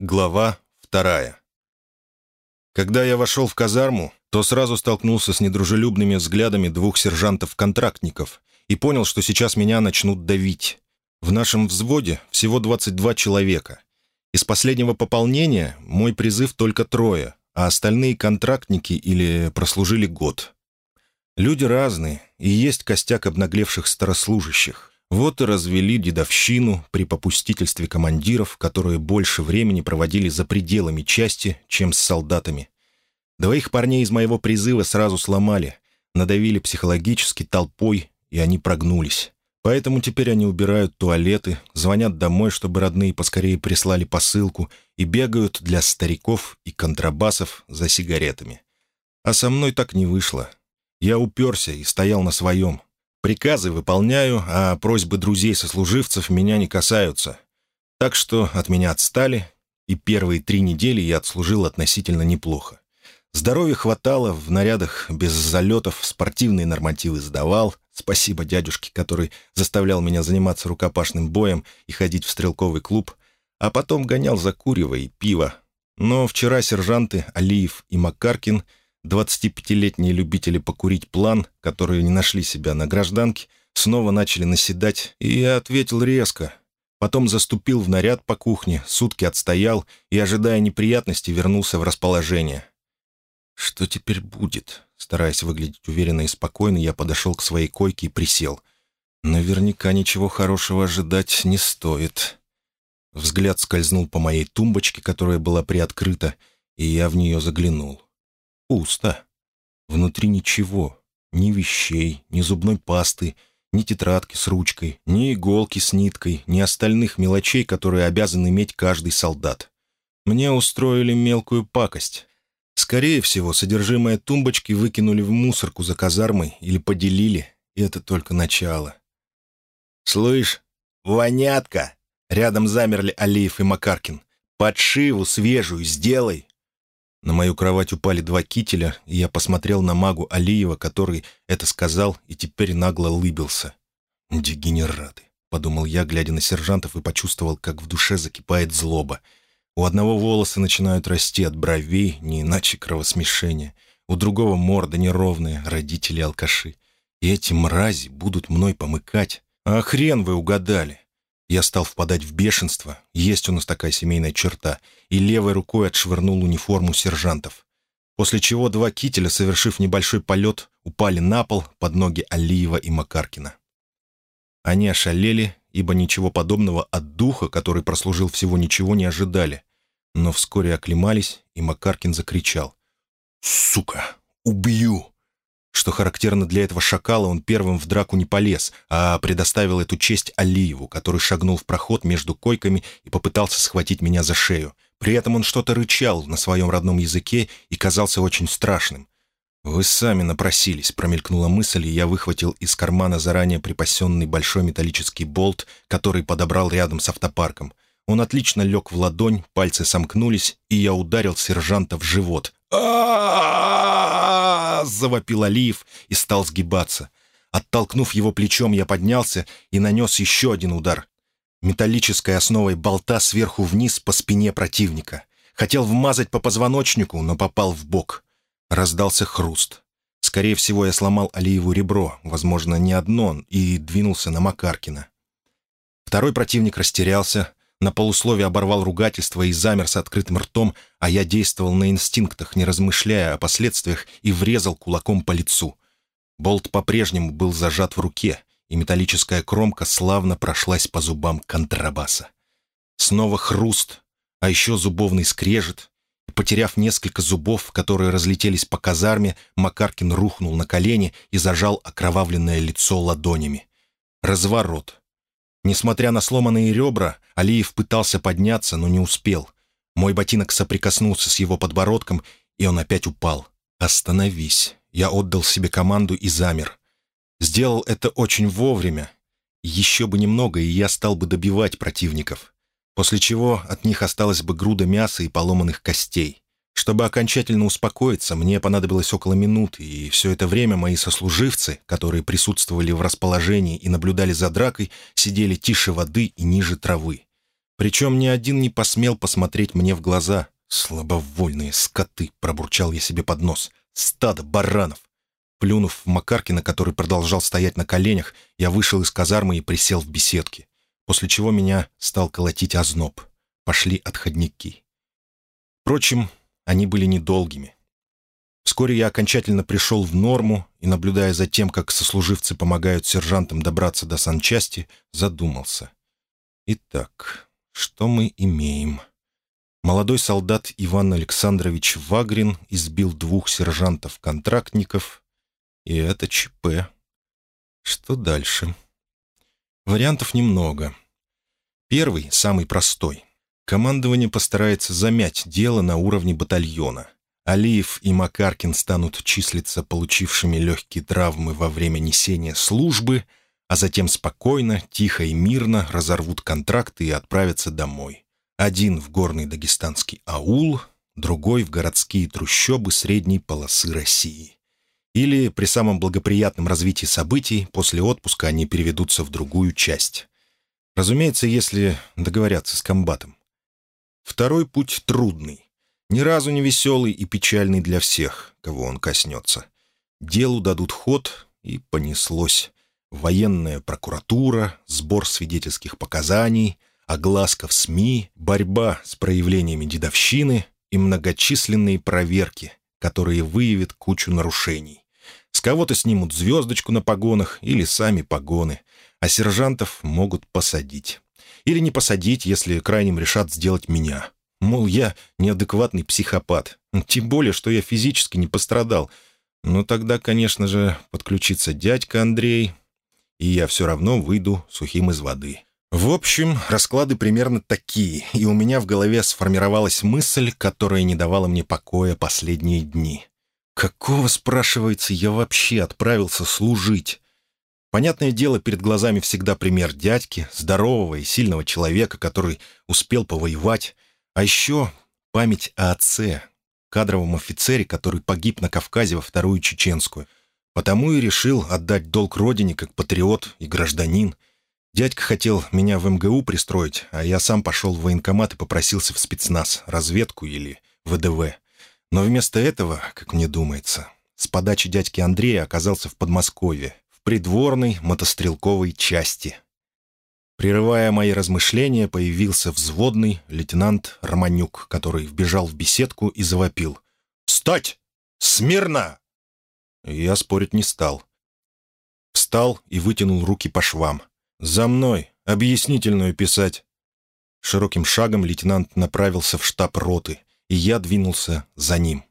Глава вторая. Когда я вошел в казарму, то сразу столкнулся с недружелюбными взглядами двух сержантов-контрактников и понял, что сейчас меня начнут давить. В нашем взводе всего 22 человека. Из последнего пополнения мой призыв только трое, а остальные контрактники или прослужили год. Люди разные, и есть костяк обнаглевших старослужащих. Вот и развели дедовщину при попустительстве командиров, которые больше времени проводили за пределами части, чем с солдатами. Двоих парней из моего призыва сразу сломали, надавили психологически толпой, и они прогнулись. Поэтому теперь они убирают туалеты, звонят домой, чтобы родные поскорее прислали посылку, и бегают для стариков и контрабасов за сигаретами. А со мной так не вышло. Я уперся и стоял на своем. Приказы выполняю, а просьбы друзей-сослуживцев меня не касаются. Так что от меня отстали, и первые три недели я отслужил относительно неплохо. Здоровья хватало, в нарядах без залетов спортивные нормативы сдавал. Спасибо дядюшке, который заставлял меня заниматься рукопашным боем и ходить в стрелковый клуб, а потом гонял за курево и пиво. Но вчера сержанты Алиев и Макаркин — 25-летние любители покурить план, которые не нашли себя на гражданке, снова начали наседать, и я ответил резко. Потом заступил в наряд по кухне, сутки отстоял и, ожидая неприятностей, вернулся в расположение. «Что теперь будет?» Стараясь выглядеть уверенно и спокойно, я подошел к своей койке и присел. «Наверняка ничего хорошего ожидать не стоит». Взгляд скользнул по моей тумбочке, которая была приоткрыта, и я в нее заглянул. Пусто. Внутри ничего. Ни вещей, ни зубной пасты, ни тетрадки с ручкой, ни иголки с ниткой, ни остальных мелочей, которые обязан иметь каждый солдат. Мне устроили мелкую пакость. Скорее всего, содержимое тумбочки выкинули в мусорку за казармой или поделили, и это только начало. «Слышь, вонятка!» Рядом замерли Алиев и Макаркин. «Подшиву свежую сделай!» На мою кровать упали два кителя, и я посмотрел на магу Алиева, который это сказал и теперь нагло лыбился. «Дегенераты», — подумал я, глядя на сержантов, и почувствовал, как в душе закипает злоба. У одного волосы начинают расти от бровей, не иначе кровосмешение. У другого морда неровная, родители-алкаши. И эти мрази будут мной помыкать. А хрен вы угадали. Я стал впадать в бешенство, есть у нас такая семейная черта, и левой рукой отшвырнул униформу сержантов. После чего два кителя, совершив небольшой полет, упали на пол под ноги Алиева и Макаркина. Они ошалели, ибо ничего подобного от духа, который прослужил всего ничего, не ожидали. Но вскоре оклемались, и Макаркин закричал. «Сука! Убью!» Что характерно для этого шакала, он первым в драку не полез, а предоставил эту честь Алиеву, который шагнул в проход между койками и попытался схватить меня за шею. При этом он что-то рычал на своем родном языке и казался очень страшным. «Вы сами напросились», — промелькнула мысль, и я выхватил из кармана заранее припасенный большой металлический болт, который подобрал рядом с автопарком. Он отлично лег в ладонь, пальцы сомкнулись, и я ударил сержанта в живот. Завопил Алиев и стал сгибаться. Оттолкнув его плечом, я поднялся и нанес еще один удар. Металлической основой болта сверху вниз по спине противника. Хотел вмазать по позвоночнику, но попал в бок. Раздался хруст. Скорее всего, я сломал Алиеву ребро, возможно, не одно, и двинулся на Макаркина. Второй противник растерялся, на полусловие оборвал ругательство и замер с открытым ртом, а я действовал на инстинктах, не размышляя о последствиях, и врезал кулаком по лицу. Болт по-прежнему был зажат в руке, и металлическая кромка славно прошлась по зубам контрабаса. Снова хруст, а еще зубовный скрежет. Потеряв несколько зубов, которые разлетелись по казарме, Макаркин рухнул на колени и зажал окровавленное лицо ладонями. Разворот. Несмотря на сломанные ребра, Алиев пытался подняться, но не успел. Мой ботинок соприкоснулся с его подбородком, и он опять упал. «Остановись!» Я отдал себе команду и замер. Сделал это очень вовремя. Еще бы немного, и я стал бы добивать противников. После чего от них осталась бы груда мяса и поломанных костей. Чтобы окончательно успокоиться, мне понадобилось около минуты, и все это время мои сослуживцы, которые присутствовали в расположении и наблюдали за дракой, сидели тише воды и ниже травы. Причем ни один не посмел посмотреть мне в глаза. «Слабовольные скоты!» — пробурчал я себе под нос. «Стадо баранов!» Плюнув в Макаркина, который продолжал стоять на коленях, я вышел из казармы и присел в беседке, после чего меня стал колотить озноб. Пошли отходники. Впрочем, они были недолгими. Вскоре я окончательно пришел в норму и, наблюдая за тем, как сослуживцы помогают сержантам добраться до санчасти, задумался. Итак, что мы имеем? Молодой солдат Иван Александрович Вагрин избил двух сержантов-контрактников, и это ЧП. Что дальше? Вариантов немного. Первый, самый простой. Командование постарается замять дело на уровне батальона. Алиев и Макаркин станут числиться получившими легкие травмы во время несения службы, а затем спокойно, тихо и мирно разорвут контракты и отправятся домой. Один в горный дагестанский аул, другой в городские трущобы средней полосы России. Или при самом благоприятном развитии событий после отпуска они переведутся в другую часть. Разумеется, если договорятся с комбатом. Второй путь трудный. Ни разу не веселый и печальный для всех, кого он коснется. Делу дадут ход, и понеслось. Военная прокуратура, сбор свидетельских показаний, огласка в СМИ, борьба с проявлениями дедовщины и многочисленные проверки, которые выявят кучу нарушений. С кого-то снимут звездочку на погонах или сами погоны, а сержантов могут посадить. Или не посадить, если крайним решат сделать меня. Мол, я неадекватный психопат. Тем более, что я физически не пострадал. Но тогда, конечно же, подключится дядька Андрей, и я все равно выйду сухим из воды. В общем, расклады примерно такие, и у меня в голове сформировалась мысль, которая не давала мне покоя последние дни. Какого, спрашивается, я вообще отправился служить? Понятное дело, перед глазами всегда пример дядьки, здорового и сильного человека, который успел повоевать, а еще память о отце, кадровом офицере, который погиб на Кавказе во Вторую Чеченскую. Потому и решил отдать долг родине как патриот и гражданин. Дядька хотел меня в МГУ пристроить, а я сам пошел в военкомат и попросился в спецназ, разведку или ВДВ. Но вместо этого, как мне думается, с подачи дядьки Андрея оказался в Подмосковье, придворной мотострелковой части. Прерывая мои размышления, появился взводный лейтенант Романюк, который вбежал в беседку и завопил. «Встать! Смирно!» Я спорить не стал. Встал и вытянул руки по швам. «За мной! Объяснительную писать!» Широким шагом лейтенант направился в штаб роты, и я двинулся за ним.